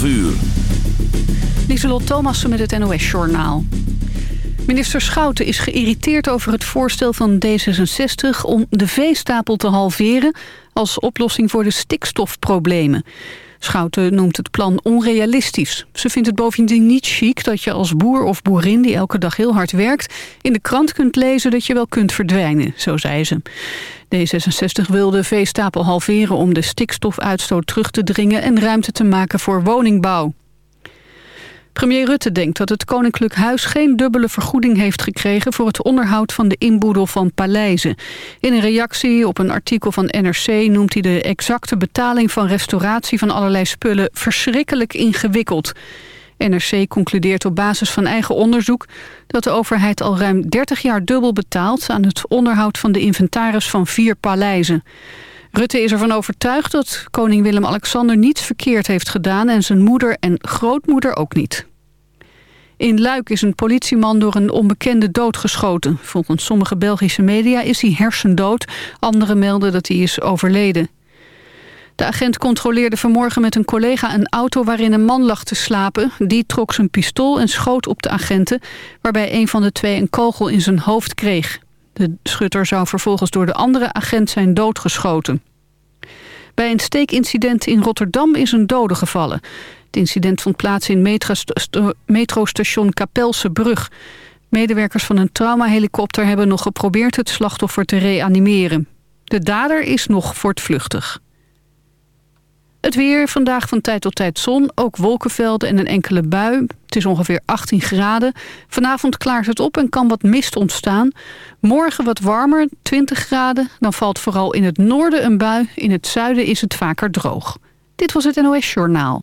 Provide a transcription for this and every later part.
Vuur. Lieselot Thomassen met het NOS-journaal. Minister Schouten is geïrriteerd over het voorstel van D66... om de veestapel te halveren als oplossing voor de stikstofproblemen. Schouten noemt het plan onrealistisch. Ze vindt het bovendien niet chic dat je als boer of boerin... die elke dag heel hard werkt, in de krant kunt lezen dat je wel kunt verdwijnen, zo zei ze. D66 wil de veestapel halveren om de stikstofuitstoot terug te dringen... en ruimte te maken voor woningbouw. Premier Rutte denkt dat het Koninklijk Huis geen dubbele vergoeding heeft gekregen voor het onderhoud van de inboedel van paleizen. In een reactie op een artikel van NRC noemt hij de exacte betaling van restauratie van allerlei spullen verschrikkelijk ingewikkeld. NRC concludeert op basis van eigen onderzoek dat de overheid al ruim 30 jaar dubbel betaalt aan het onderhoud van de inventaris van vier paleizen. Rutte is ervan overtuigd dat koning Willem-Alexander niets verkeerd heeft gedaan... en zijn moeder en grootmoeder ook niet. In Luik is een politieman door een onbekende doodgeschoten. Volgens sommige Belgische media is hij hersendood. Anderen melden dat hij is overleden. De agent controleerde vanmorgen met een collega een auto waarin een man lag te slapen. Die trok zijn pistool en schoot op de agenten... waarbij een van de twee een kogel in zijn hoofd kreeg. De schutter zou vervolgens door de andere agent zijn doodgeschoten. Bij een steekincident in Rotterdam is een dode gevallen. Het incident vond plaats in metrostation Kapelse Brug. Medewerkers van een traumahelikopter hebben nog geprobeerd het slachtoffer te reanimeren. De dader is nog voortvluchtig. Het weer, vandaag van tijd tot tijd zon, ook wolkenvelden en een enkele bui. Het is ongeveer 18 graden. Vanavond klaart het op en kan wat mist ontstaan. Morgen wat warmer, 20 graden. Dan valt vooral in het noorden een bui. In het zuiden is het vaker droog. Dit was het NOS Journaal.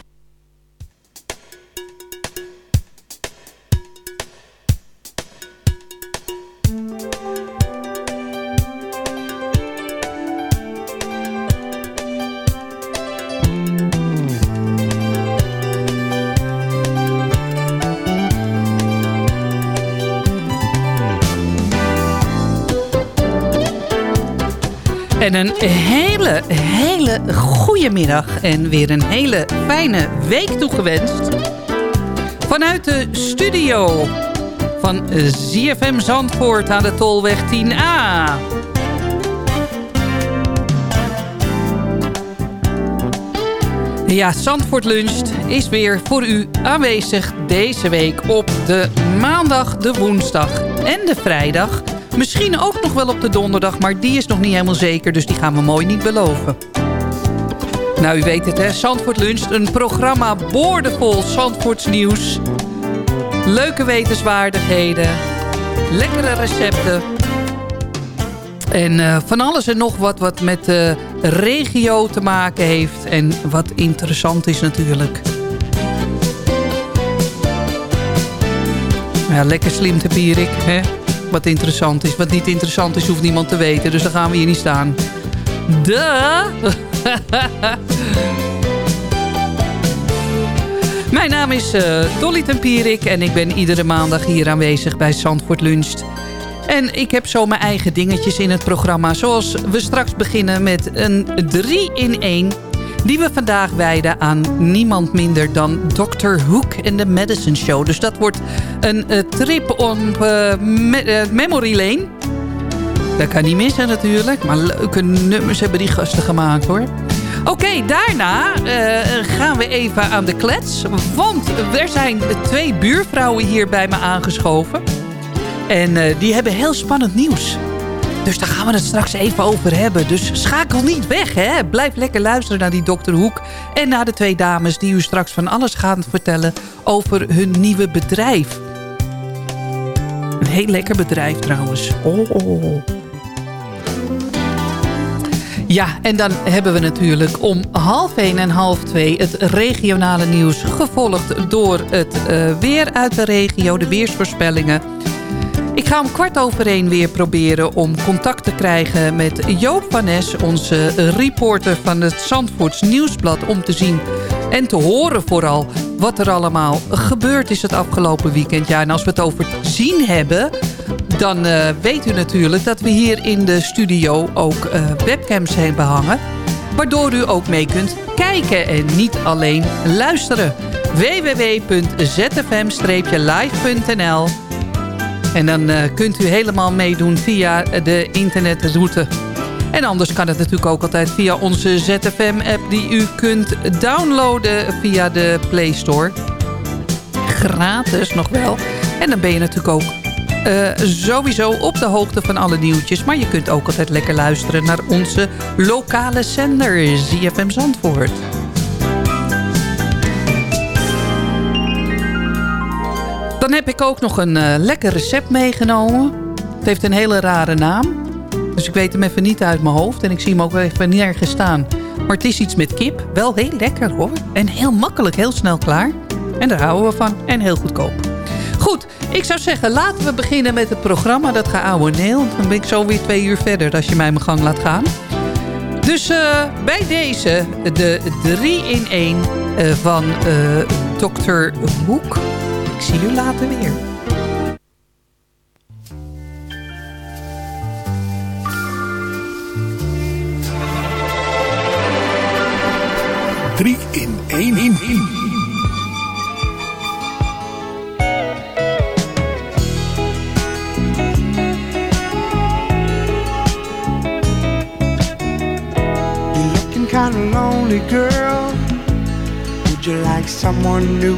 En een hele, hele goede middag en weer een hele fijne week toegewenst. Vanuit de studio van ZFM Zandvoort aan de Tolweg 10A. Ja, Zandvoort Luncht is weer voor u aanwezig deze week op de maandag, de woensdag en de vrijdag. Misschien ook nog wel op de donderdag, maar die is nog niet helemaal zeker, dus die gaan we mooi niet beloven. Nou, u weet het hè, Zandvoort Luncht, een programma boordevol Zandvoorts nieuws. Leuke wetenswaardigheden, lekkere recepten. En eh, van alles en nog wat wat met de regio te maken heeft. En wat interessant is natuurlijk. Ja, lekker slim te Pierik, hè? Wat interessant is. Wat niet interessant is, hoeft niemand te weten. Dus dan gaan we hier niet staan. Duh! Mijn naam is eh, Dolly Tempierik en ik ben iedere maandag hier aanwezig bij Zandvoort Luncht. En ik heb zo mijn eigen dingetjes in het programma. Zoals we straks beginnen met een 3 in 1. Die we vandaag wijden aan niemand minder dan Dr. Hook en de Medicine Show. Dus dat wordt een eh, trip op eh, eh, memory lane. Dat kan niet missen natuurlijk. Maar leuke nummers hebben die gasten gemaakt hoor. Oké, daarna gaan we even aan de klets. Want er zijn twee buurvrouwen hier bij me aangeschoven. En die hebben heel spannend nieuws. Dus daar gaan we het straks even over hebben. Dus schakel niet weg, hè. Blijf lekker luisteren naar die dokter Hoek. En naar de twee dames die u straks van alles gaan vertellen... over hun nieuwe bedrijf. Een heel lekker bedrijf trouwens. Oh. Ja, en dan hebben we natuurlijk om half 1 en half 2 het regionale nieuws... gevolgd door het eh, weer uit de regio, de weersvoorspellingen... Ik ga om kwart over één weer proberen om contact te krijgen met Joop van Nes... onze reporter van het Zandvoorts Nieuwsblad... om te zien en te horen vooral wat er allemaal gebeurd is het afgelopen weekend. Ja, en als we het over zien hebben... dan eh, weet u natuurlijk dat we hier in de studio ook eh, webcams hebben hangen... waardoor u ook mee kunt kijken en niet alleen luisteren. www.zfm-live.nl en dan eh, kunt u helemaal meedoen via de internetroute. En anders kan het natuurlijk ook altijd via onze ZFM-app... die u kunt downloaden via de Play Store. Gratis nog wel. En dan ben je natuurlijk ook eh, sowieso op de hoogte van alle nieuwtjes. Maar je kunt ook altijd lekker luisteren naar onze lokale zender... ZFM Zandvoort. Dan heb ik ook nog een eh, lekker recept meegenomen. Het heeft een hele rare naam. Dus ik weet hem even niet uit mijn hoofd. En ik zie hem ook even nergens staan. Maar het is iets met kip. Wel heel lekker hoor. En heel makkelijk, heel snel klaar. En daar houden we van. En heel goedkoop. Goed, ik zou zeggen laten we beginnen met het programma. Dat gaat ouwe Neel. Dan ben ik zo weer twee uur verder als je mij mijn gang laat gaan. Dus eh, bij deze de 3 in 1 eh, van eh Dr. Hoek. Ik zie u later weer. Drie in één in. You're looking kinda lonely, girl. Would you like someone new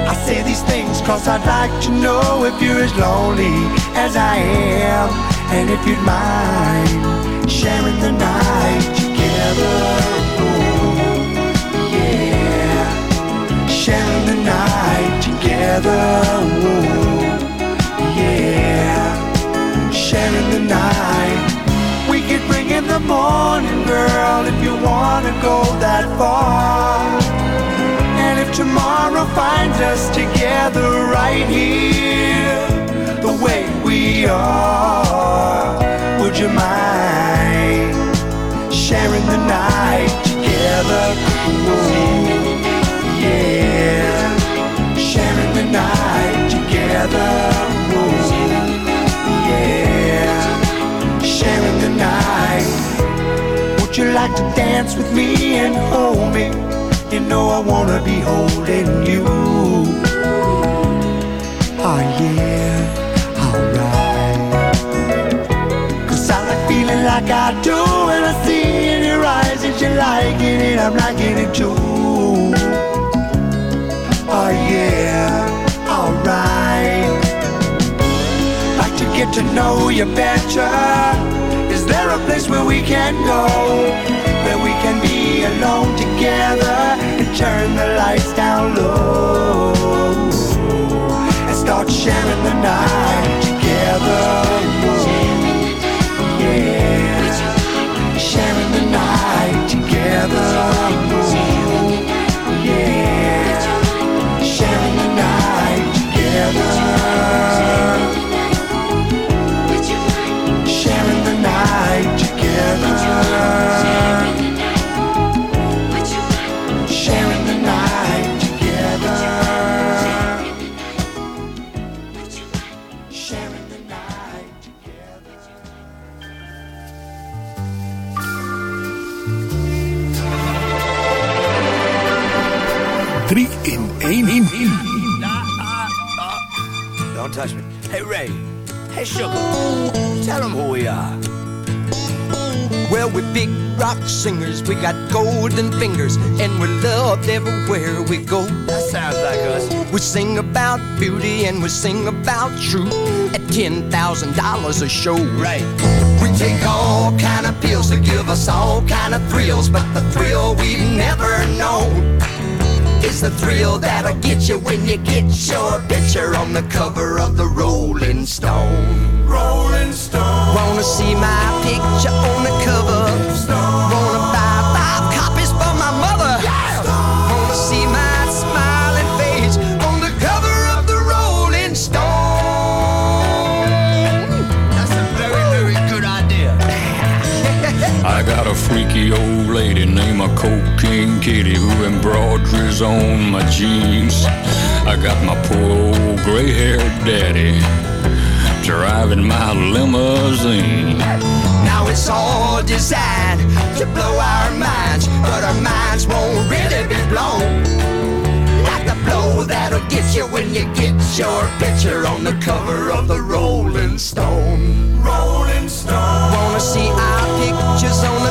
I say these things cause I'd like to know if you're as lonely as I am. And if you'd mind sharing the night together. Oh, yeah. Sharing the night together. Oh, yeah. Sharing the night. We could bring in the morning, girl, if you wanna go that far. Tomorrow finds us together right here, the way we are, would you mind sharing the night together? Ooh, yeah, sharing the night together. Whoa. Yeah, sharing the night. Would you like to dance with me and hold me? You know I wanna be holding you. Oh yeah, alright. Cause I like feeling like I do when I see in your eyes that you're liking it, I'm liking it too. Oh yeah, alright. Like to get to know you better. Is there a place where we can go? Where we can be alone together and turn the lights down low and start sharing the night together. Yeah, sharing the night together. Yeah, sharing the night together. 3 in 1. In, in. Don't touch me. Hey, Ray. Hey, Sugar. Tell them who we are. Well, we're big rock singers. We got golden fingers, and we're loved everywhere we go. That sounds like us. We sing about beauty and we sing about truth at $10,000 a show. Right. We take all kind of pills to give us all kind of thrills, but the thrill we've never known the thrill that'll get you when you get your picture on the cover of the Rolling Stone. Rolling Stone. Wanna see my picture on the cover? Wanna buy a freaky old lady named a Cocaine Kitty who embroideries on my jeans. I got my poor old gray haired daddy driving my limousine. Now it's all designed to blow our minds, but our minds won't really be blown. Like the blow that'll get you when you get your picture on the cover of the Rolling Stone. Rolling Stone. Wanna see our pictures on the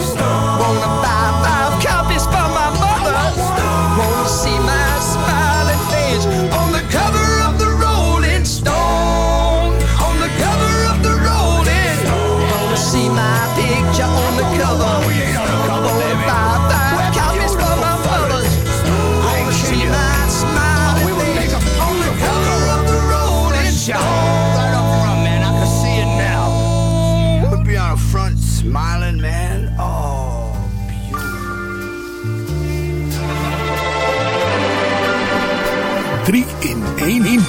on the bye-bye één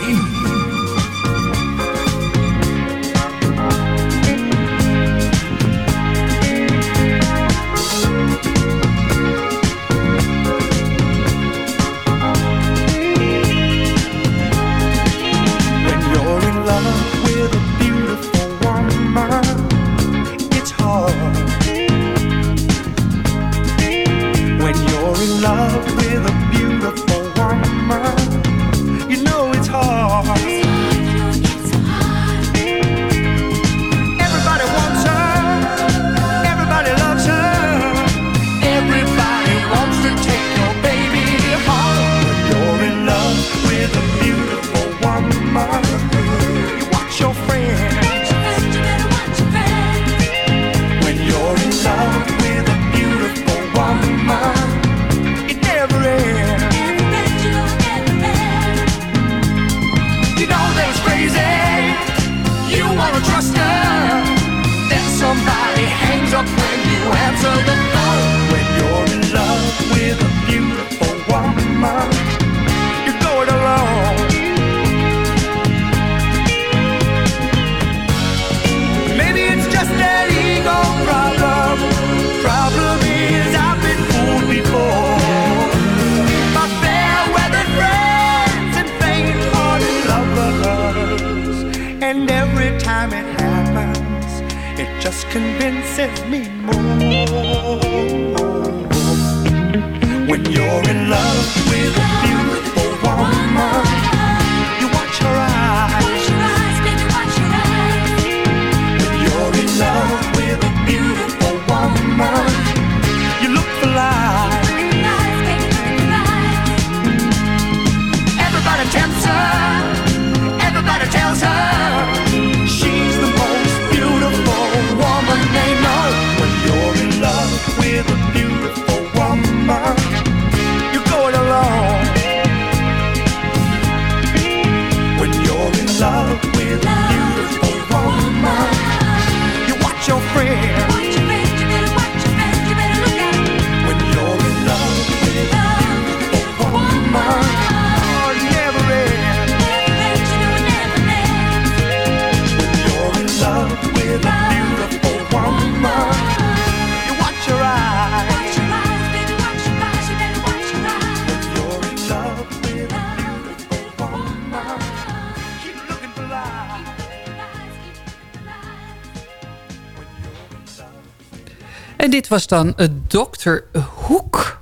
dit was dan uh, Dr. Hoek.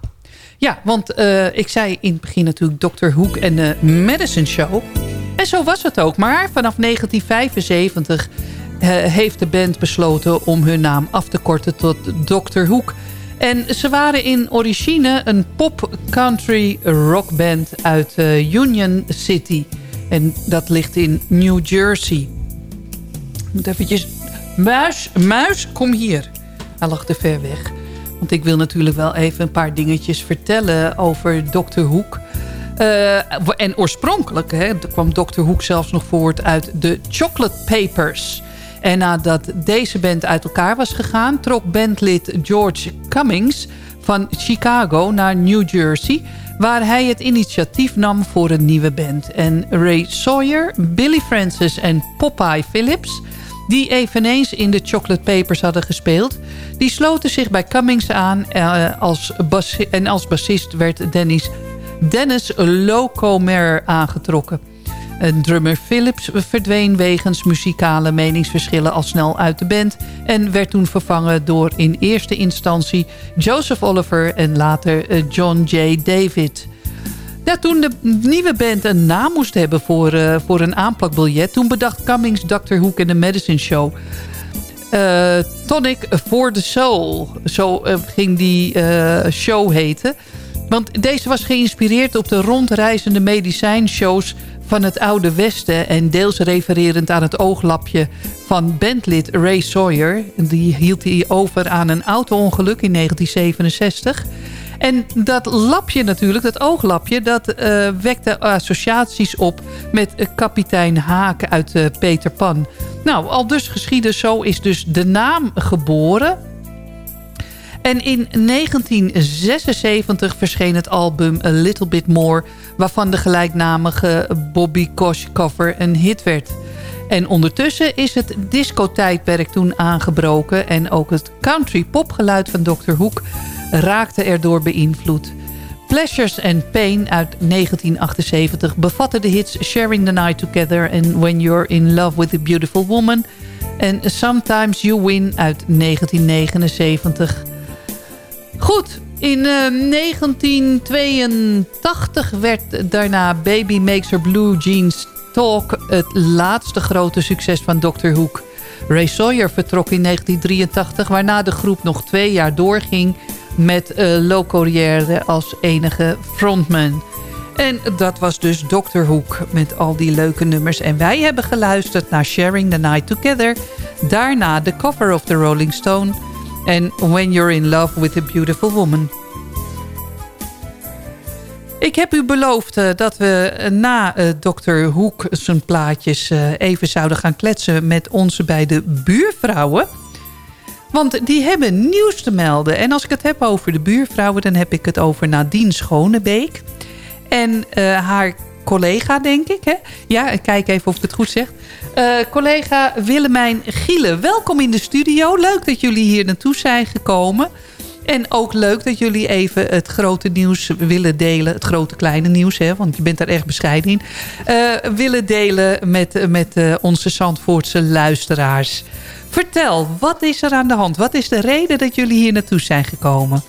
Ja, want eh, ik zei in het begin natuurlijk Dr. Hoek en de Medicine Show. En zo was het ook. Maar vanaf 1975 eh, heeft de band besloten om hun naam af te korten tot Dr. Hoek. En ze waren in origine een pop-country rockband uit eh, Union City. En dat ligt in New Jersey. Moet eventjes... Muis, muis, kom hier. Hij lag te ver weg. Want ik wil natuurlijk wel even een paar dingetjes vertellen over Dr. Hoek. Eh, en oorspronkelijk hè, kwam Dr. Hoek zelfs nog voort uit de Chocolate Papers. En nadat deze band uit elkaar was gegaan... trok bandlid George Cummings van Chicago naar New Jersey... waar hij het initiatief nam voor een nieuwe band. En Ray Sawyer, Billy Francis en Popeye Phillips die eveneens in de Chocolate Papers hadden gespeeld... die sloten zich bij Cummings aan eh, als en als bassist werd Dennis, Dennis Locomer aangetrokken. En drummer Phillips verdween wegens muzikale meningsverschillen al snel uit de band... en werd toen vervangen door in eerste instantie Joseph Oliver en later eh, John J. David... Ja, toen de nieuwe band een naam moest hebben voor, eh, voor een aanplakbiljet... toen bedacht Cummings Dr. Hook en de Medicine Show. Eh, Tonic for the Soul, zo eh, ging die show heten. Want deze was geïnspireerd op de rondreizende medicijnshows van het Oude Westen... en deels refererend aan het ooglapje van bandlid Ray Sawyer. Die hield hij over aan een auto-ongeluk in 1967... En dat lapje natuurlijk, dat ooglapje... dat eh, wekte associaties op met eh, kapitein Haak uit eh, Peter Pan. Nou, al dus geschieden, zo is dus de naam geboren... En in 1976 verscheen het album A Little Bit More... waarvan de gelijknamige Bobby Kosh cover een hit werd. En ondertussen is het discotijdperk toen aangebroken... en ook het country popgeluid van Dr. Hoek raakte erdoor beïnvloed. Pleasures and Pain uit 1978 bevatte de hits Sharing the Night Together... en When You're in Love with a Beautiful Woman... en Sometimes You Win uit 1979... Goed, in eh, 1982 werd daarna Baby Makes Her Blue Jeans Talk... het laatste grote succes van Dr. Hoek. Ray Sawyer vertrok in 1983... waarna de groep nog twee jaar doorging... met uh, Lo Corriere als enige frontman. En dat was dus Dr. Hoek met al die leuke nummers. En wij hebben geluisterd naar Sharing the Night Together. Daarna de cover of the Rolling Stone... en When You're in Love with a Beautiful Woman. Ik heb u beloofd uh, dat we uh, na uh. Hoek zijn plaatjes even zouden gaan kletsen met onze beide buurvrouwen. Want die hebben nieuws te melden. En als ik het heb over de buurvrouwen, dan heb ik het over Nadine Schonebeek. En haar collega, denk ik. Hè? Ja, kijk even of ik het goed zeg. collega Willemijn Gielen, welkom in de studio. Leuk dat jullie hier naartoe zijn gekomen. En ook leuk dat jullie even het grote nieuws willen delen. Het grote kleine nieuws, hè, want je bent daar echt bescheiden in. eh, willen delen met, met eh, onze Zandvoortse luisteraars. Vertel, wat is er aan de hand? Wat is de reden dat jullie hier naartoe zijn gekomen?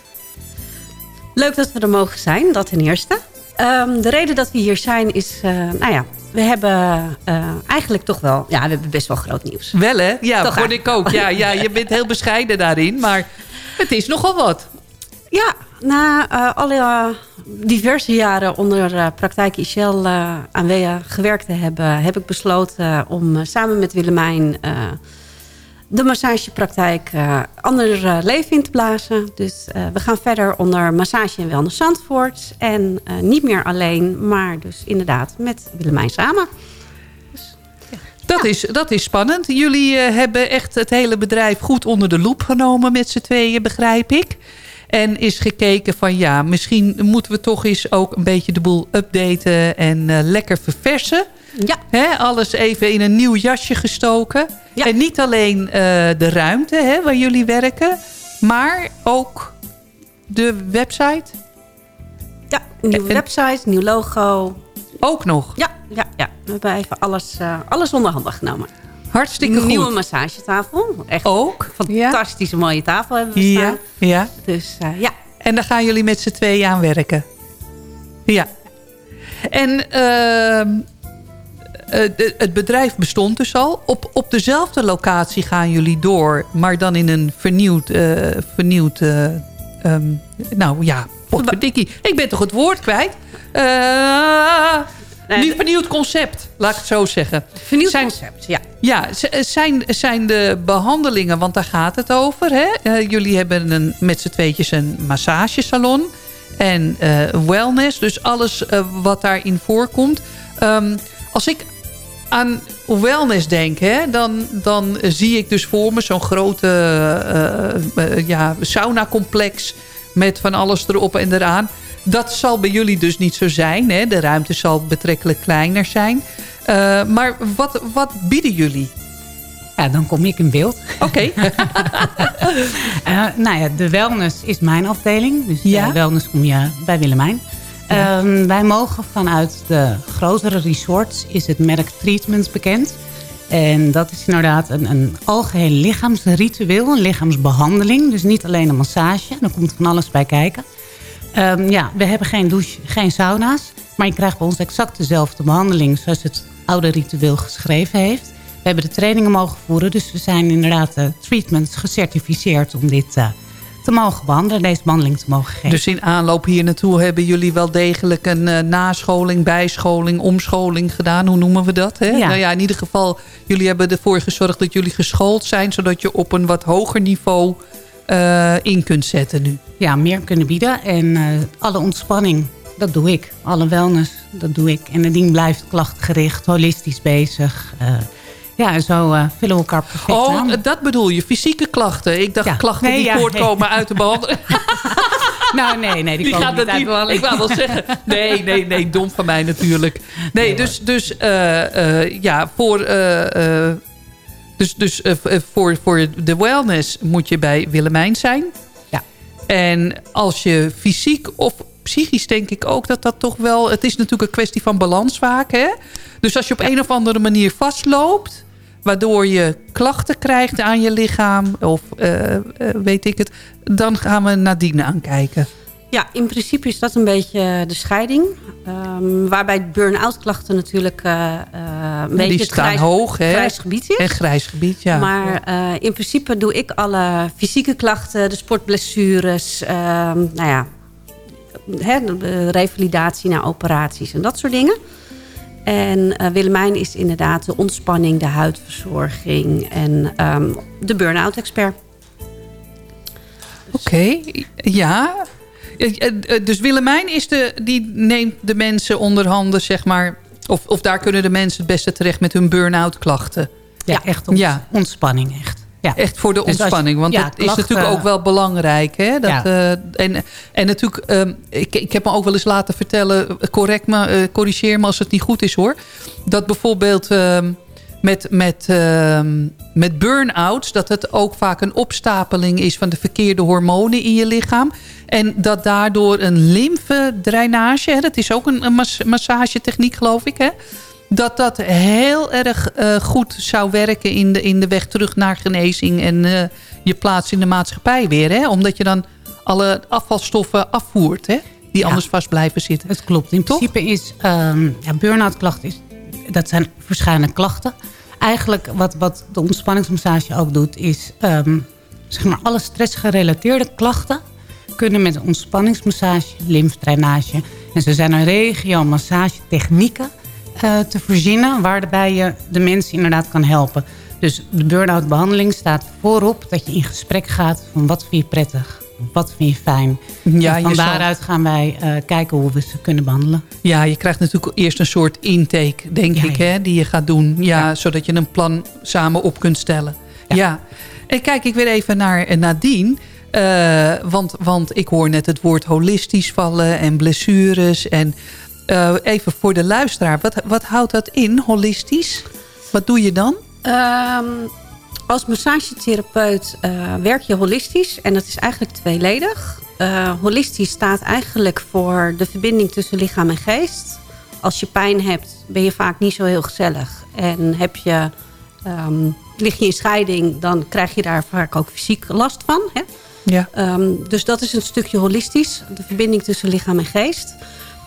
Leuk dat we er mogen zijn, dat ten eerste. Ehm, de reden dat we hier zijn is, eh, nou ja, we hebben eigenlijk toch wel, ja, we hebben best wel groot nieuws. Wel hè? Ja, vond ik ook. Ja, ja, je bent heel bescheiden daarin, maar het is nogal wat. Ja, na eh, alle eh, diverse jaren onder eh, praktijk ICL eh aan gewerkt te hebben... heb ik besloten om samen met Willemijn de massagepraktijk ander leven in te blazen. Dus we gaan verder onder Massage en Wellness Zandvoort. En niet meer alleen, maar dus inderdaad met Willemijn samen. Dat, is, dat is spannend. Jullie eh, hebben echt het hele bedrijf goed onder de loep genomen met z'n tweeën, begrijp ik. En is gekeken van ja, misschien moeten we toch eens ook een beetje de boel updaten en eh, lekker verversen. Ja. Hè, alles even in een nieuw jasje gestoken. En niet alleen eh, de ruimte hè, waar jullie werken, maar ook de website. Ja, nieuwe website, nieuw logo. Ook nog? Ja, ja, ja. we hebben even alles, eh, alles onder handen genomen. Hartstikke Een goed. nieuwe massagetafel. Echt ook. Fantastische mooie tafel hebben we Ja, staan. ja. Dus eh, ja. En daar gaan jullie met z'n tweeën aan werken. Ja. En ehm, eh, het bedrijf bestond dus al. Op, op dezelfde locatie gaan jullie door. Maar dan in een vernieuwd... eh, vernieuwd eh, ehm, nou ja, potverdikkie. Ik ben toch het woord kwijt? Eh, niet vernieuwd concept, laat ik het zo zeggen. Vernieuwd concept, ja. Ja, z- zijn, zijn de behandelingen, want daar gaat het over. Hè? Eh, jullie hebben een, met z'n tweetjes een massagesalon en eh, wellness. Dus alles eh, wat daarin voorkomt. Ehm, als ik aan wellness denk, hè, dan, dan zie ik dus voor me zo'n grote eh, eh, ja, saunacomplex met van alles erop en eraan. Dat zal bij jullie dus niet zo zijn. Hè? De ruimte zal betrekkelijk kleiner zijn. Eh, maar wat, wat bieden jullie? Ja, dan kom ik in beeld. Oké. Eh, nou ja, de wellness is mijn afdeling. Dus Ja? de wellness kom je bij Willemijn. Ehm, wij mogen vanuit de grotere resorts is het merk Treatments bekend. En dat is inderdaad een, een algeheel lichaamsritueel, een lichaamsbehandeling. Dus niet alleen een massage, er komt van alles bij kijken. Ehm, ja, we hebben geen douche, geen sauna's. Maar je krijgt bij ons exact dezelfde behandeling zoals het oude ritueel geschreven heeft. We hebben de trainingen mogen voeren, dus we zijn inderdaad eh, treatments gecertificeerd om dit eh, te mogen behandelen, deze behandeling te mogen geven. Dus in aanloop hier naartoe hebben jullie wel degelijk een eh, nascholing, bijscholing, omscholing gedaan. Hoe noemen we dat? Hè? Ja. Nou ja, in ieder geval, jullie hebben ervoor gezorgd dat jullie geschoold zijn. Zodat je op een wat hoger niveau eh, in kunt zetten nu. ja, meer kunnen bieden. En eh, alle ontspanning, dat doe ik. Alle wellness, dat doe ik. En nadien blijft klachtgericht, holistisch bezig. Ja, en zo eh, vullen we elkaar perfect Oh, aan. dat bedoel je, fysieke klachten. Ik dacht Ja. klachten Nee, die ja, voortkomen nee. uit de behandeling. nou, nee, nee, die, gaat niet uit niet. behandeling. Ik wou wel zeggen. Nee, nee, nee, dom van mij natuurlijk. Nee, dus, dus eh, eh, ja, voor, eh, eh, dus, dus, voor, voor de wellness moet je bij Willemijn zijn. Ja. En als je fysiek of psychisch denk ik ook dat dat toch wel... Het is natuurlijk een kwestie van balans vaak, hè? Dus als je op een of andere manier vastloopt... waardoor je klachten krijgt aan je lichaam... of eh, eh, weet ik het... dan gaan we nadien aankijken. Ja, in principe is dat een beetje de scheiding. Ehm, waarbij burn-out klachten natuurlijk eh, een beetje het grijs, hoog, hè? grijs gebied is. En grijs gebied, ja. Maar in principe doe ik alle fysieke klachten, de sportblessures, ehm, nou ja, hè, revalidatie na operaties en dat soort dingen. En eh, Willemijn is inderdaad de ontspanning, de huidverzorging en ehm, de burn-out expert. Oké, ja. Eh, eh, Dus Willemijn is de, die neemt de mensen onder handen, zeg maar... Of, of daar kunnen de mensen het beste terecht met hun burn-out klachten. Ja, echt ont- ontspanning, echt. Ja. Echt voor de Dus ontspanning. Want ja, dat is natuurlijk ook wel belangrijk. Hè? Dat, Ja. eh, en, en natuurlijk, ehm, ik, ik heb me ook wel eens laten vertellen... correct me, eh, corrigeer me als het niet goed is hoor. Dat bijvoorbeeld... ehm, met, met, ehm, met burn-outs... dat het ook vaak een opstapeling is van de verkeerde hormonen in je lichaam. En dat daardoor een lymfedrainage... hè, dat is ook een, een mas- massagetechniek geloof ik... Hè, dat dat heel erg eh, goed zou werken in de, in de weg terug naar genezing... en eh, je plaats in de maatschappij weer. Hè? Omdat je dan alle afvalstoffen afvoert... Hè? die anders vast blijven zitten. Het klopt. In principe is ehm ja, burn-out klachten, is, dat zijn verschillende klachten. Eigenlijk wat, wat de ontspanningsmassage ook doet, is ehm, zeg maar alle stressgerelateerde klachten kunnen met ontspanningsmassage, lymfdrainage. En zo zijn er regio massagetechnieken eh, te verzinnen waarbij je de mensen inderdaad kan helpen. Dus de burn-out behandeling staat voorop dat je in gesprek gaat van wat vind je prettig, wat vind je fijn. Ja, en van zal- daaruit gaan wij eh, kijken hoe we ze kunnen behandelen. Ja, je krijgt natuurlijk eerst een soort intake, denk ik, Hè, die je gaat doen. Ja, Zodat je een plan samen op kunt stellen. Ja. En kijk ik weer even naar eh, Nadine. Want, want ik hoor net het woord holistisch vallen en blessures. En eh, even voor de luisteraar, wat, wat houdt dat in, holistisch? Wat doe je dan? Ehm, als massagetherapeut eh, werk je holistisch. En dat is eigenlijk tweeledig. Eh, holistisch staat eigenlijk voor de verbinding tussen lichaam en geest. Als je pijn hebt, ben je vaak niet zo heel gezellig. En heb je, ehm, lig je in scheiding, dan krijg je daar vaak ook fysiek last van. Hè? Ja. Ehm, dus dat is een stukje holistisch. De verbinding tussen lichaam en geest.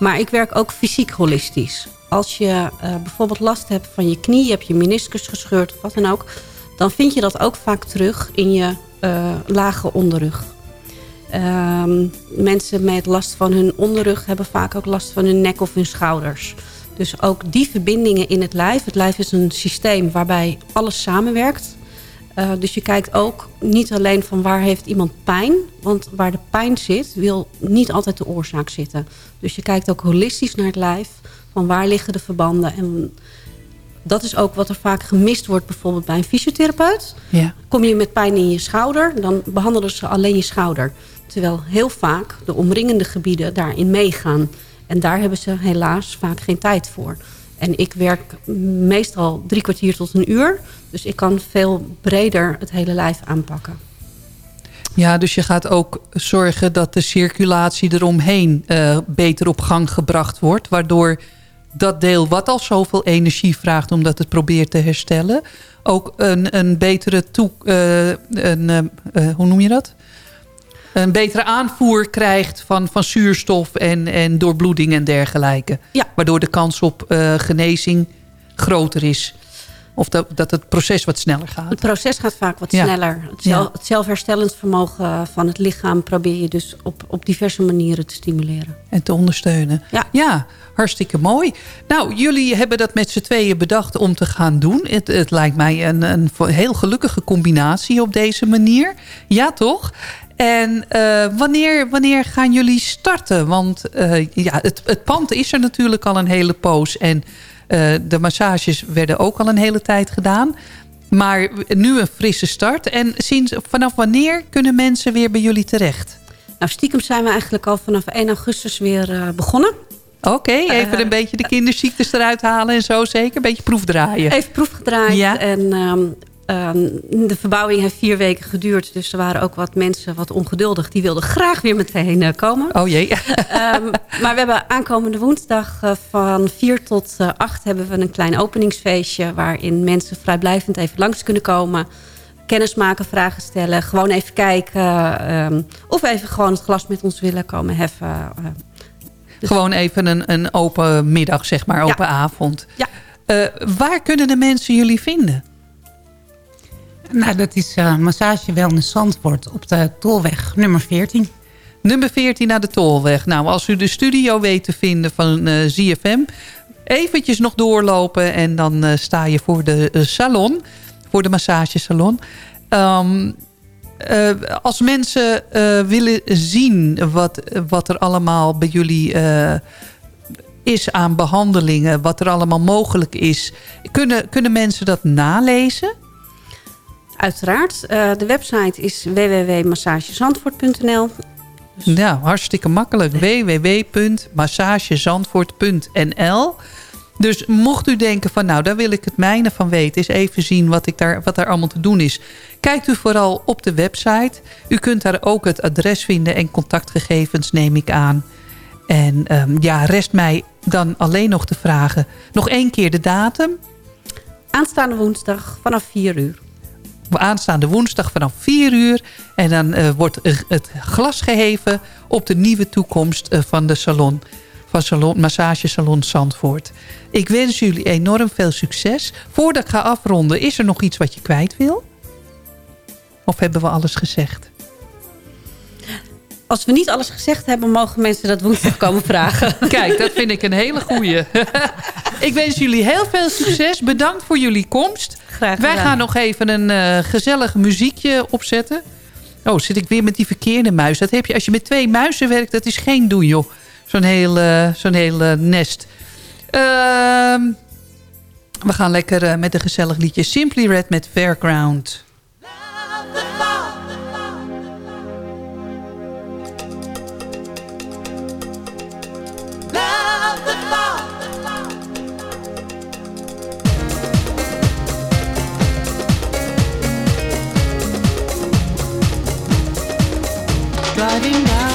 Maar ik werk ook fysiek holistisch. Als je eh, bijvoorbeeld last hebt van je knie, je hebt je meniscus gescheurd of wat dan ook... dan vind je dat ook vaak terug in je eh, lage onderrug. Ehm, mensen met last van hun onderrug hebben vaak ook last van hun nek of hun schouders. Dus ook die verbindingen in het lijf. Het lijf is een systeem waarbij alles samenwerkt. Eh, dus je kijkt ook niet alleen van waar heeft iemand pijn. Want waar de pijn zit, wil niet altijd de oorzaak zitten. Dus je kijkt ook holistisch naar het lijf. Van waar liggen de verbanden. En dat is ook wat er vaak gemist wordt bijvoorbeeld bij een fysiotherapeut. Ja. Kom je met pijn in je schouder, dan behandelen ze alleen je schouder. Terwijl heel vaak de omringende gebieden daarin meegaan. En daar hebben ze helaas vaak geen tijd voor. En ik werk meestal drie kwartier tot een uur. Dus ik kan veel breder het hele lijf aanpakken. Ja, dus je gaat ook zorgen dat de circulatie eromheen eh, beter op gang gebracht wordt. Waardoor dat deel wat al zoveel energie vraagt omdat het probeert te herstellen... ook een, een betere toe, eh, een, eh, hoe noem je dat? Een betere aanvoer krijgt van, van zuurstof en, en doorbloeding en dergelijke. Waardoor de kans op eh, genezing groter is. Of dat, dat het proces wat sneller gaat. Het proces gaat vaak wat Ja. sneller. Het, zelf, Ja. het zelfherstellend vermogen van het lichaam... probeer je dus op, op diverse manieren te stimuleren. En te ondersteunen. Ja. hartstikke mooi. Nou, jullie hebben dat met z'n tweeën bedacht om te gaan doen. Het, het lijkt mij een, een heel gelukkige combinatie op deze manier. Ja, toch? En eh, wanneer, wanneer gaan jullie starten? Want eh, ja, het, het pand is er natuurlijk al een hele poos. En eh, de massages werden ook al een hele tijd gedaan. Maar nu een frisse start. En sinds, vanaf wanneer kunnen mensen weer bij jullie terecht? Nou, stiekem zijn we eigenlijk al vanaf 1 augustus weer begonnen. Oké, even een beetje de kinderziektes eruit halen en zo zeker. Een beetje proefdraaien. Even proef gedraaid. Ja. En ehm, ehm, de verbouwing heeft vier weken geduurd. Dus er waren ook wat mensen wat ongeduldig. Die wilden graag weer meteen eh, komen. Oh jee. Ehm, maar we hebben aankomende woensdag eh, van 4 tot eh 8 hebben we een klein openingsfeestje. Waarin mensen vrijblijvend even langs kunnen komen. Kennis maken, vragen stellen. Gewoon even kijken. ehm, of even gewoon het glas met ons willen komen heffen. eh. Gewoon even een, een open middag, zeg maar, open avond. Ja. Eh, waar kunnen de mensen jullie vinden? Nou, dat is eh, Massage Wellness Zandvoort op de Tolweg nummer 14. Nummer 14 naar de Tolweg. Nou, als u de studio weet te vinden van eh ZFM... eventjes nog doorlopen en dan eh, sta je voor de salon. Voor de massagesalon. Ehm, eh, als mensen willen zien wat, wat er allemaal bij jullie is aan behandelingen... wat er allemaal mogelijk is... kunnen, kunnen mensen dat nalezen? Uiteraard. Eh, de website is www.massagezandvoort.nl. Ja, hartstikke makkelijk. www.massagezandvoort.nl Dus mocht u denken van nou, daar wil ik het mijne van weten. Eens even zien wat, ik daar, wat daar allemaal te doen is. Kijkt u vooral op de website. U kunt daar ook het adres vinden en contactgegevens neem ik aan. En ehm, ja, rest mij dan alleen nog te vragen. Nog één keer de datum. Aanstaande woensdag vanaf 4 uur. Aanstaande woensdag vanaf 4 uur. En dan eh, wordt het glas geheven op de nieuwe toekomst eh, van de salon. Van salon, massagesalon Zandvoort. Ik wens jullie enorm veel succes. Voordat ik ga afronden, is er nog iets wat je kwijt wil? Of hebben we alles gezegd? Als we niet alles gezegd hebben, mogen mensen dat woensdag komen vragen. Kijk, dat vind ik een hele goeie. ik wens jullie heel veel succes. Bedankt voor jullie komst. Graag Wij gedaan. gaan nog even een eh, gezellig muziekje opzetten. Oh, zit ik weer met die verkeerde muis. Dat heb je als je met twee muizen werkt. Dat is geen doen, joh. Zo'n heel, eh, zo'n heel eh, nest. Ehm, we gaan lekker met een gezellig liedje. Simply Red met Fairground. driving by.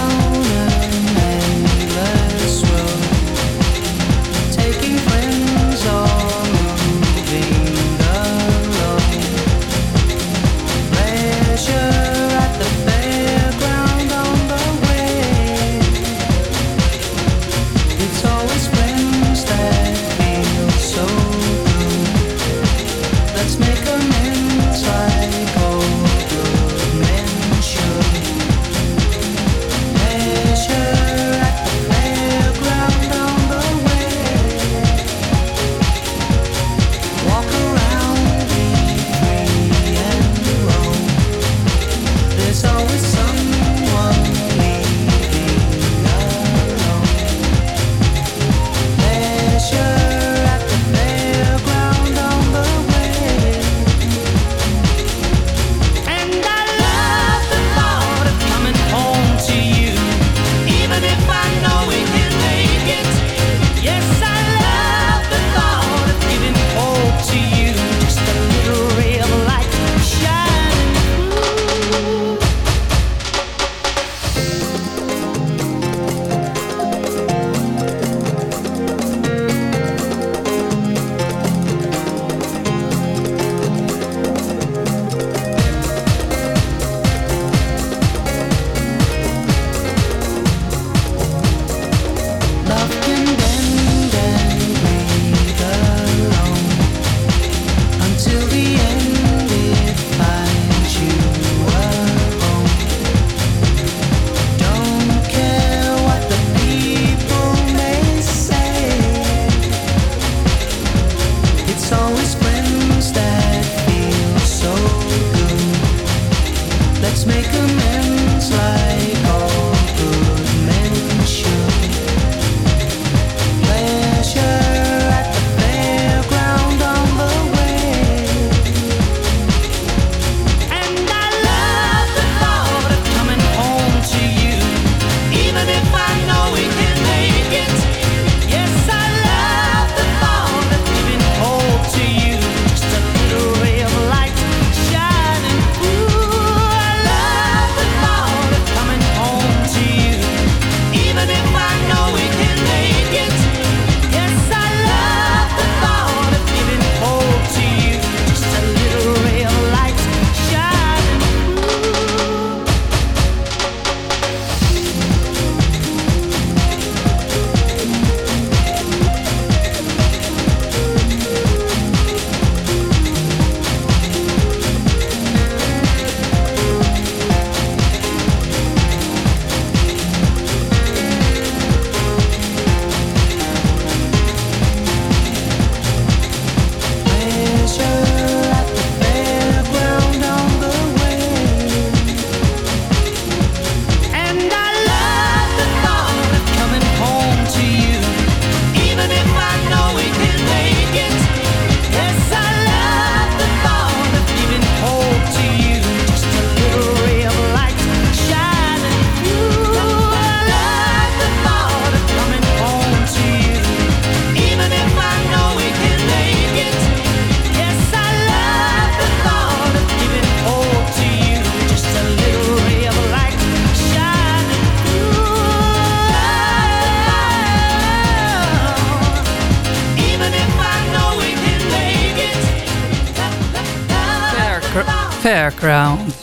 Fairground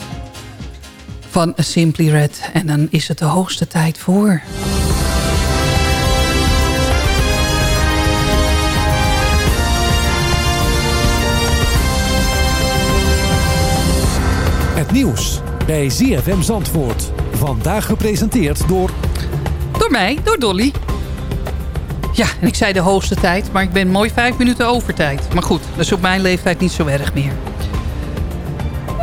van Simply Red. En dan is het de hoogste tijd voor... Het nieuws bij ZFM Zandvoort. Vandaag gepresenteerd door... Door mij, door Dolly. Ja, en ik zei de hoogste tijd, maar ik ben mooi vijf minuten over tijd. Maar goed, dat is op mijn leeftijd niet zo erg meer.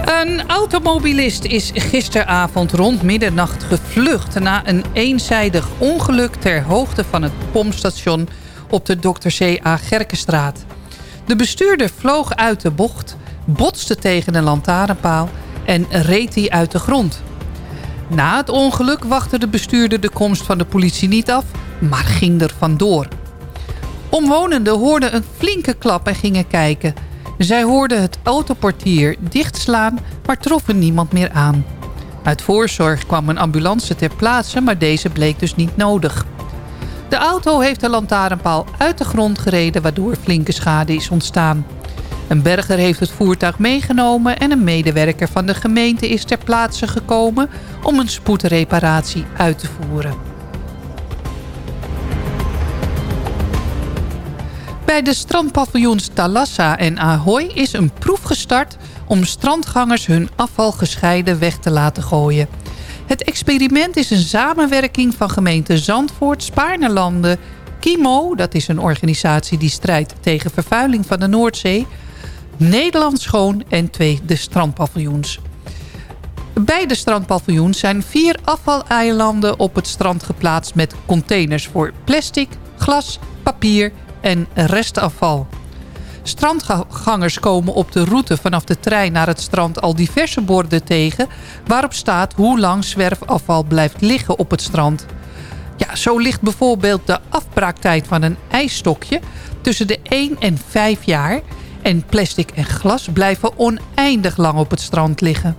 Een automobilist is gisteravond rond middernacht gevlucht... na een eenzijdig ongeluk ter hoogte van het pompstation op de Dr. C.A. Gerkenstraat. De bestuurder vloog uit de bocht, botste tegen een lantaarnpaal en reed die uit de grond. Na het ongeluk wachtte de bestuurder de komst van de politie niet af, maar ging er vandoor. Omwonenden hoorden een flinke klap en gingen kijken. Zij hoorden het autoportier dichtslaan, maar troffen niemand meer aan. Uit voorzorg kwam een ambulance ter plaatse, maar deze bleek dus niet nodig. De auto heeft de lantaarnpaal uit de grond gereden... waardoor flinke schade is ontstaan. Een berger heeft het voertuig meegenomen... en een medewerker van de gemeente is ter plaatse gekomen... om een spoedreparatie uit te voeren. Bij de strandpaviljoens Thalassa en Ahoy is een proef gestart... om strandgangers hun afval gescheiden weg te laten gooien. Het experiment is een samenwerking van gemeente Zandvoort, Spaarnelanden... Kimo, dat is een organisatie die strijdt tegen vervuiling van de Noordzee... Nederland Schoon en twee de strandpaviljoens. Bij de strandpaviljoens zijn vier afvaleilanden op het strand geplaatst... met containers voor plastic, glas, papier en restafval. Strandgangers komen op de route vanaf de trein naar het strand al diverse borden tegen... waarop staat hoe lang zwerfafval blijft liggen op het strand. Ja, zo ligt bijvoorbeeld de afbraaktijd van een ijsstokje tussen de 1 en 5 jaar... en plastic en glas blijven oneindig lang op het strand liggen.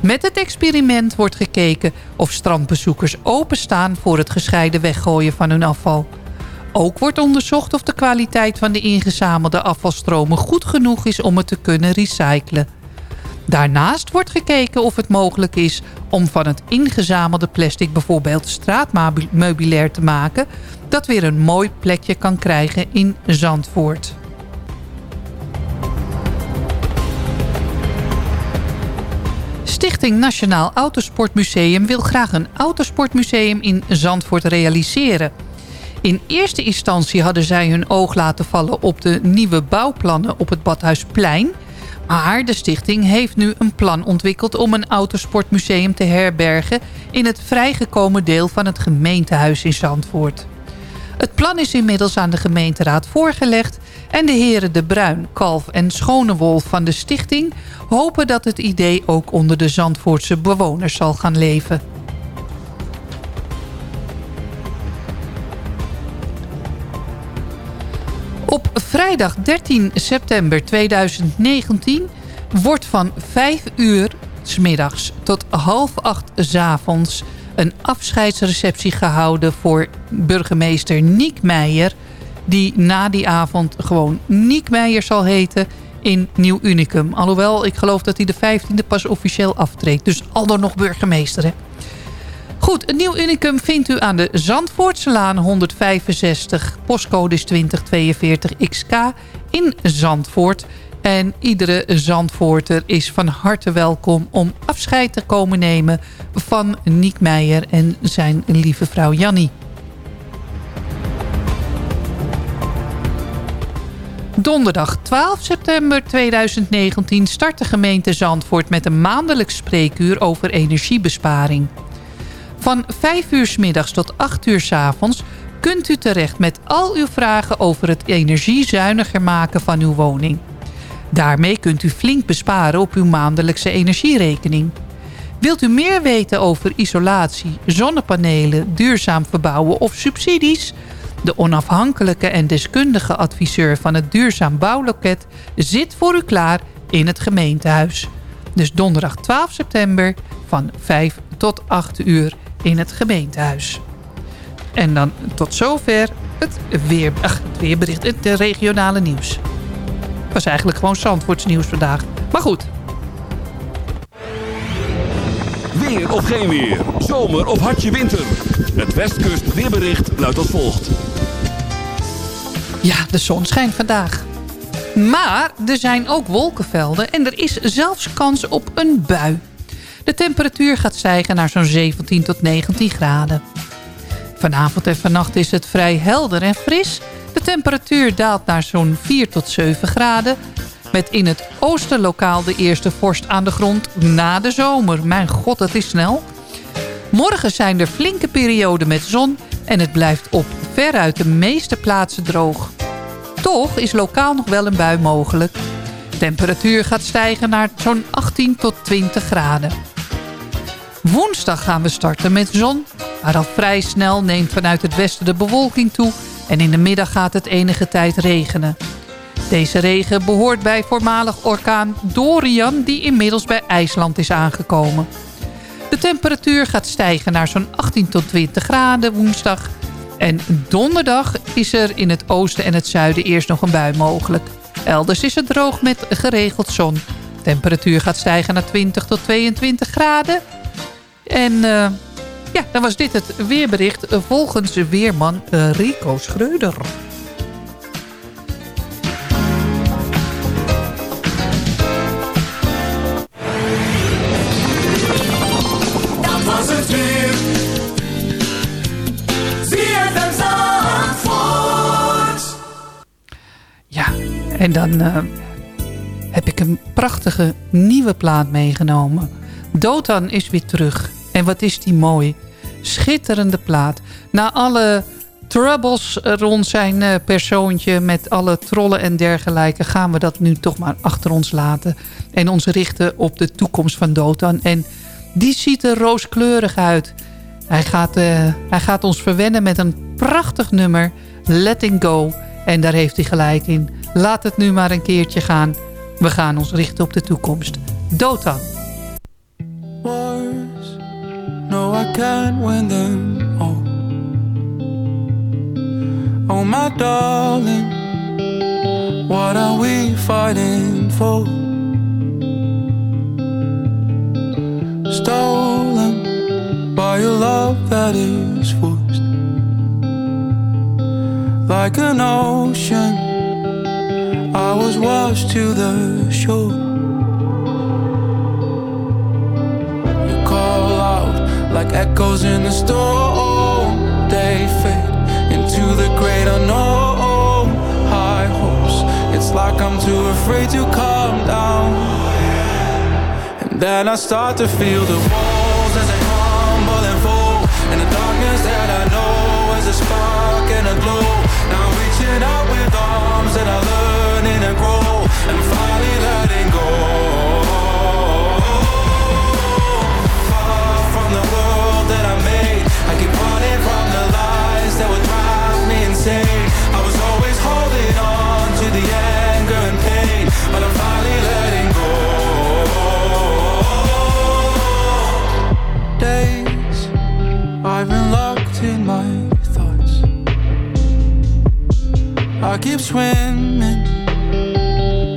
Met het experiment wordt gekeken of strandbezoekers openstaan... voor het gescheiden weggooien van hun afval... Ook wordt onderzocht of de kwaliteit van de ingezamelde afvalstromen goed genoeg is om het te kunnen recyclen. Daarnaast wordt gekeken of het mogelijk is om van het ingezamelde plastic bijvoorbeeld straatmeubilair te maken... dat weer een mooi plekje kan krijgen in Zandvoort. Stichting Nationaal Autosportmuseum wil graag een autosportmuseum in Zandvoort realiseren... In eerste instantie hadden zij hun oog laten vallen op de nieuwe bouwplannen op het Badhuisplein. Maar de stichting heeft nu een plan ontwikkeld om een autosportmuseum te herbergen... in het vrijgekomen deel van het gemeentehuis in Zandvoort. Het plan is inmiddels aan de gemeenteraad voorgelegd... en de heren De Bruin, Kalf en Schonewolf van de stichting... hopen dat het idee ook onder de Zandvoortse bewoners zal gaan leven. Op vrijdag 13 september 2019 wordt van 5 uur s middags tot half 8 s avonds een afscheidsreceptie gehouden voor burgemeester Niek Meijer... die na die avond gewoon Niek Meijer zal heten in Nieuw Unicum. Alhoewel, ik geloof dat hij de 15e pas officieel aftreedt. Dus aldo nog burgemeester, hè? Goed, een nieuw unicum vindt u aan de Zandvoortselaan 165. Postcode is 2042XK in Zandvoort. En iedere Zandvoorter is van harte welkom om afscheid te komen nemen... van Niek Meijer en zijn lieve vrouw Jannie. Donderdag 12 september 2019 start de gemeente Zandvoort met een maandelijks spreekuur over energiebesparing. Van 5 uur s middags tot 8 uur s avonds kunt u terecht met al uw vragen over het energiezuiniger maken van uw woning. Daarmee kunt u flink besparen op uw maandelijkse energierekening. Wilt u meer weten over isolatie, zonnepanelen, duurzaam verbouwen of subsidies? De onafhankelijke en deskundige adviseur van het Duurzaam Bouwloket zit voor u klaar in het gemeentehuis. Dus donderdag 12 september van 5 tot 8 uur in het gemeentehuis. En dan tot zover het, weer, ach, het weerbericht, het regionale nieuws. Het was eigenlijk gewoon Zandvoorts nieuws vandaag. Maar goed, Weer of geen weer. Zomer of hartje winter. Het Westkust weerbericht luidt als volgt. Ja, de zon schijnt vandaag. Maar er zijn ook wolkenvelden en er is zelfs kans op een bui. De temperatuur gaat stijgen naar zo'n 17 tot 19 graden. Vanavond en vannacht is het vrij helder en fris. De temperatuur daalt naar zo'n 4 tot 7 graden. Met in het oosten lokaal de eerste vorst aan de grond na de zomer. Mijn god, het is snel. Morgen zijn er flinke perioden met zon en het blijft op veruit de meeste plaatsen droog. Toch is lokaal nog wel een bui mogelijk. Temperatuur gaat stijgen naar zo'n 18 tot 20 graden. Woensdag gaan we starten met zon, maar al vrij snel neemt vanuit het westen de bewolking toe en in de middag gaat het enige tijd regenen. Deze regen behoort bij voormalig orkaan Dorian die inmiddels bij IJsland is aangekomen. De temperatuur gaat stijgen naar zo'n 18 tot 20 graden woensdag. En donderdag is er in het oosten en het zuiden eerst nog een bui mogelijk. Elders is het droog met geregeld zon. Temperatuur gaat stijgen naar 20 tot 22 graden. En eh, ja, dan was dit het weerbericht volgens weerman eh, Rico Schreuder. Dat was het weer. ZFM Zandvoort. Ja, en dan eh, heb ik een prachtige nieuwe plaat meegenomen. Dotan is weer terug. En wat is die mooi. Schitterende plaat. Na alle troubles rond zijn eh, persoontje... met alle trollen en dergelijke... gaan we dat nu toch maar achter ons laten. En ons richten op de toekomst van Dotan. En die ziet er rooskleurig uit. Hij gaat, eh, hij gaat ons verwennen met een prachtig nummer... Letting Go. En daar heeft hij gelijk in. Laat het nu maar een keertje gaan. We gaan ons richten op de toekomst. Dotan. Can't win them all. Oh, my darling, what are we fighting for? Stolen by a love that is forced. Like an ocean, I was washed to the shore. Like echoes in the storm. They fade into the great unknown. High hopes, it's like I'm too afraid to calm down. And then I start to feel the walls keep swimming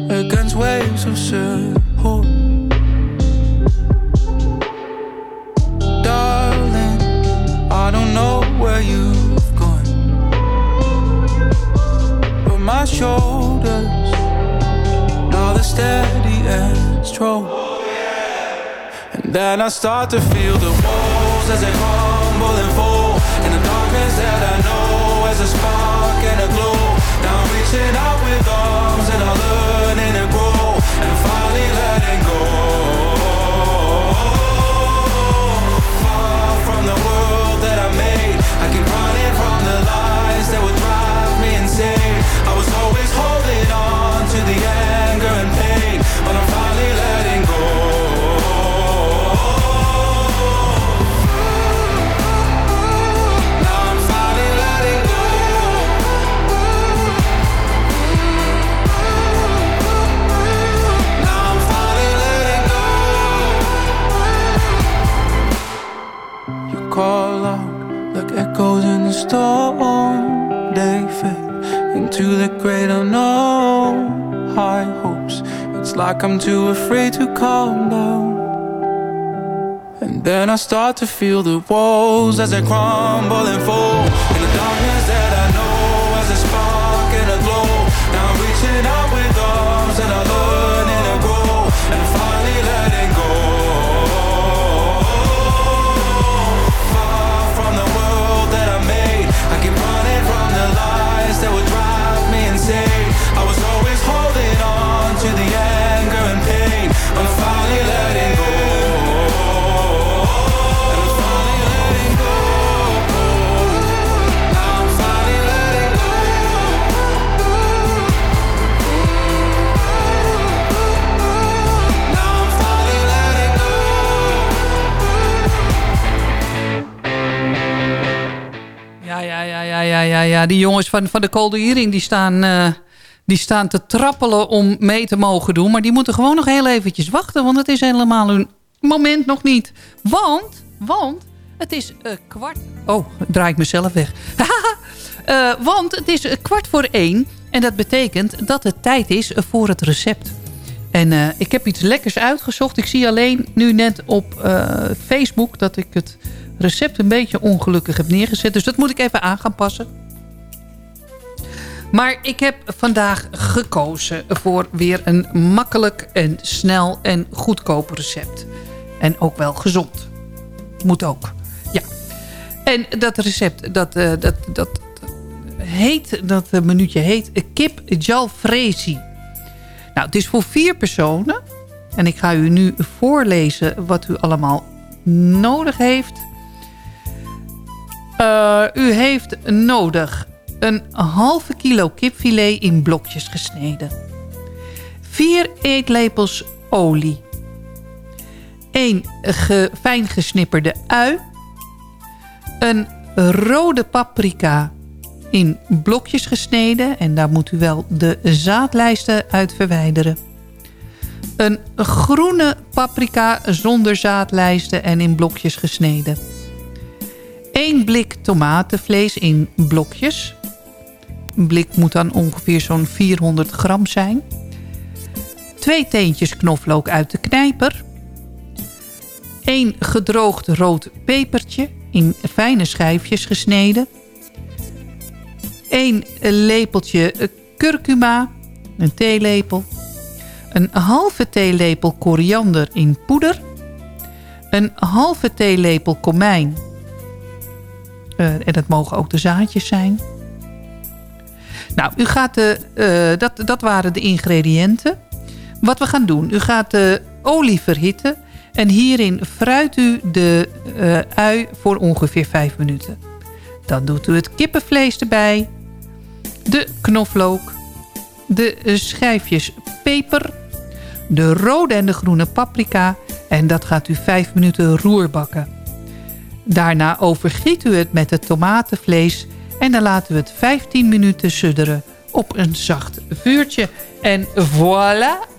against waves of support. Darling, I don't know where you've gone. But my shoulders, now they're steady and strong. And then I start to feel the walls as they crumble into the great unknown. High hopes, it's like I'm too afraid to calm down. And Then I start to feel the walls as they crumble and fall. Ja, ja. Die jongens van, van de Earring, die staan, eh, die staan te trappelen om mee te mogen doen. Maar die moeten gewoon nog heel eventjes wachten, want het is helemaal hun moment nog niet. Want, want, het is eh, kwart... Oh, draai ik mezelf weg. Eh, want het is kwart voor één en dat betekent dat het tijd is voor het recept. En ik heb iets lekkers uitgezocht. Ik zie alleen nu net op Facebook dat ik het recept een beetje ongelukkig heb neergezet. Dus dat moet ik even aan gaan passen. Maar ik heb vandaag gekozen voor weer een makkelijk en snel en goedkoop recept. En ook wel gezond. Moet ook. Ja. En dat recept, dat, eh, dat, dat heet, dat minuutje heet kip jalfrezi. Nou, het is voor vier personen. En ik ga u nu voorlezen wat u allemaal nodig heeft. Eh, u heeft nodig een halve kilo kipfilet in blokjes gesneden. 4 eetlepels olie. 1 ge, fijn gesnipperde ui. Een rode paprika in blokjes gesneden. En daar moet u wel de zaadlijsten uit verwijderen. Een groene paprika zonder zaadlijsten en in blokjes gesneden. 1 blik tomatenvlees in blokjes. Een blik moet dan ongeveer zo'n 400 gram zijn. 2 teentjes knoflook uit de knijper. 1 gedroogd rood pepertje in fijne schijfjes gesneden. 1 lepeltje curcuma, een theelepel. Een halve theelepel koriander in poeder. Een halve theelepel komijn. Uh, en dat mogen ook de zaadjes zijn. Nou, u gaat de, uh, dat, dat waren de ingrediënten. Wat we gaan doen, u gaat de olie verhitten. En hierin fruit u de ui voor ongeveer 5 minuten. Dan doet u het kippenvlees erbij. De knoflook. De schijfjes peper. De rode en de groene paprika. En dat gaat u 5 minuten roerbakken. Daarna overgiet u het met het tomatenvlees. En dan laten we het 15 minuten sudderen op een zacht vuurtje. En voilà,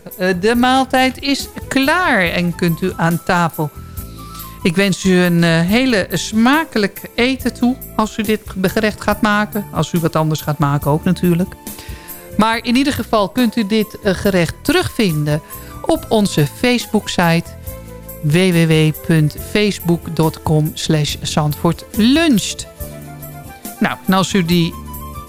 de maaltijd is klaar en kunt u aan tafel. Ik wens u een uh, hele smakelijk eten toe als u dit gerecht gaat maken. Als u wat anders gaat maken ook natuurlijk. Maar in ieder geval kunt u dit uh, gerecht terugvinden op onze Facebook-site www.facebook.com slash. Nou, en als u die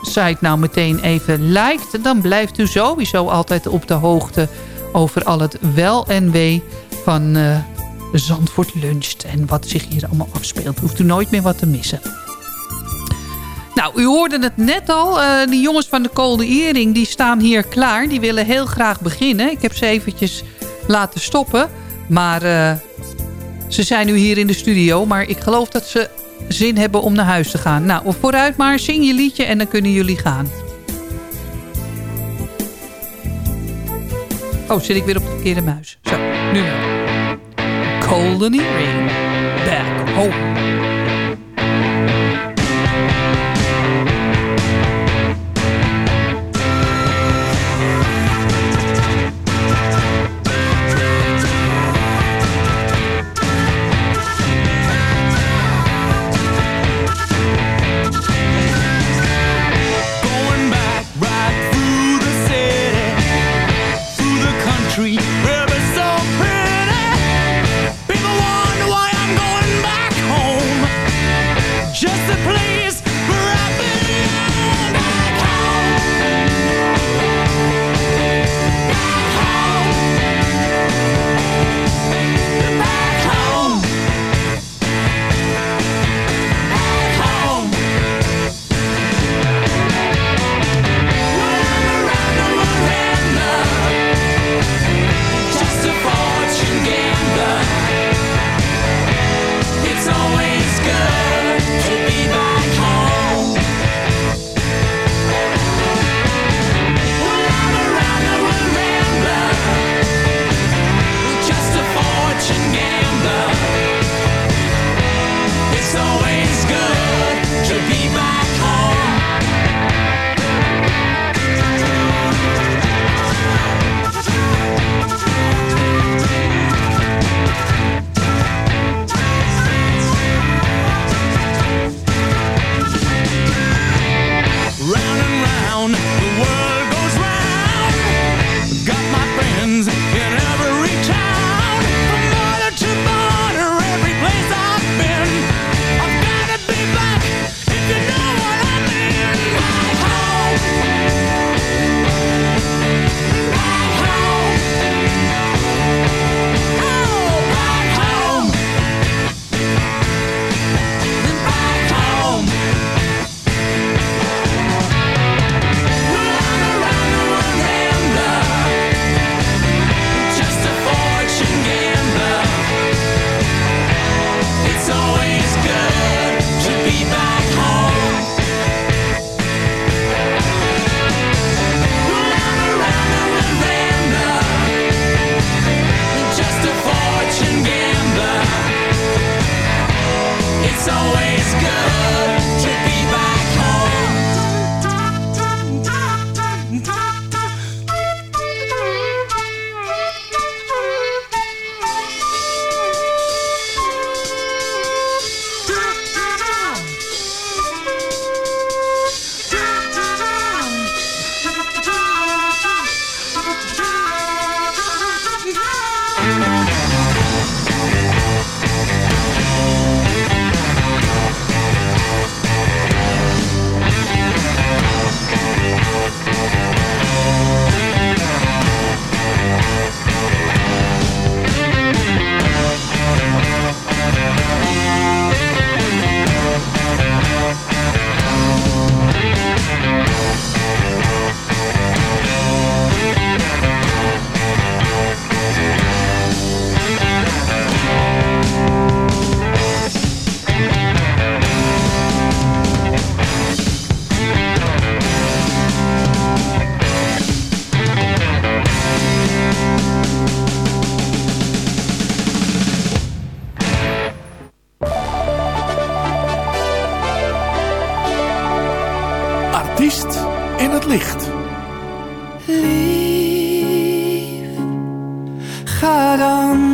site nou meteen even liked... dan blijft u sowieso altijd op de hoogte over al het wel en wee van uh, Zandvoort Luncht... en wat zich hier allemaal afspeelt. Hoeft u nooit meer wat te missen. Nou, u hoorde het net al. Uh, die jongens van de Kolde Eering die staan hier klaar. Die willen heel graag beginnen. Ik heb ze eventjes laten stoppen. Maar uh, ze zijn nu hier in de studio. Maar ik geloof dat ze zin hebben om naar huis te gaan. Nou, vooruit maar, zing je liedje en dan kunnen jullie gaan. Oh, zit ik weer op de verkeerde muis. Zo, nu Earring, back home. Ga dan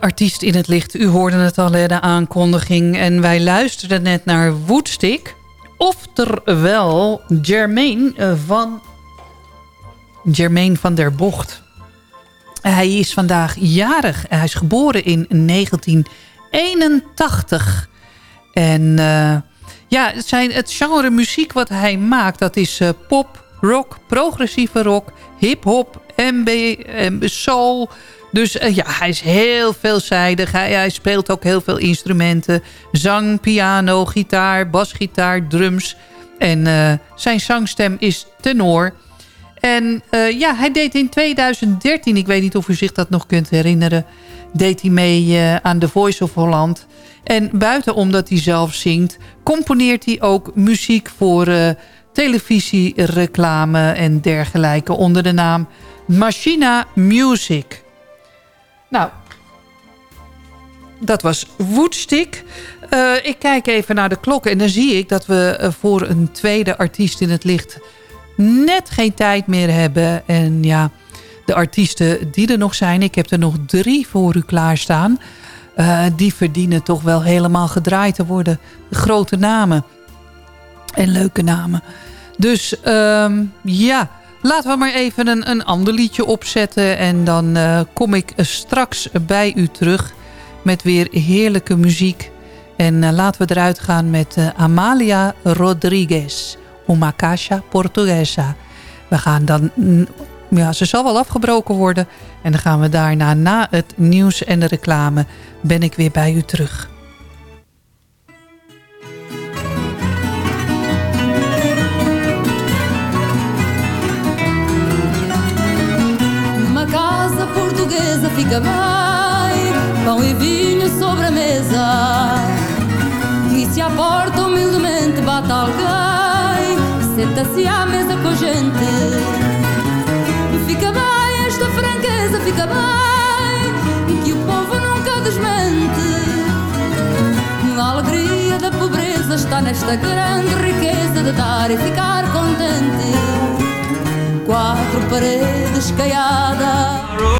Artiest in het licht, u hoorde het al, hè, de aankondiging. En wij luisterden net naar Woodstick. Oftewel Jermaine eh, van... Jermaine van der Bocht. Hij is vandaag jarig. Hij is geboren in 1981. En eh, ja, zijn, het genre muziek wat hij maakt... dat is eh, pop, rock, progressieve rock, hip-hop, MB, soul... Dus eh, ja, hij is heel veelzijdig. Hij, hij speelt ook heel veel instrumenten. Zang, piano, gitaar, basgitaar, drums. En eh, zijn zangstem is tenor. En eh, ja, hij deed in 2013, ik weet niet of u zich dat nog kunt herinneren... deed hij mee aan The Voice of Holland. En buiten omdat hij zelf zingt... componeert hij ook muziek voor eh, televisie, reclame en dergelijke... onder de naam Machina Music. Nou, dat was Woodstick. Eh, ik kijk even naar de klok en dan zie ik dat we eh, voor een tweede artiest in het licht net geen tijd meer hebben. En ja, de artiesten die er nog zijn, ik heb er nog drie voor u klaarstaan. Uh, die verdienen toch wel helemaal gedraaid te worden. Grote namen. En leuke namen. Dus um, ja, laten we maar even een, een ander liedje opzetten. En dan uh, kom ik straks bij u terug met weer heerlijke muziek. En uh, laten we eruit gaan met uh, Amalia Rodriguez. Uma Caixa Portuguesa. We gaan dan... Ja, ze zal wel afgebroken worden. En dan gaan we daarna, na het nieuws en de reclame... ben ik weer bij u terug. Portuguesa fica bem Pão e vinho sobre a mesa. E se à porta humildemente bate alguém, senta-se à mesa com a gente. Fica bem esta franqueza, fica bem, que o povo nunca desmente. A alegria da pobreza está nesta grande riqueza de dar e ficar contente. Quatro paredes caiadas.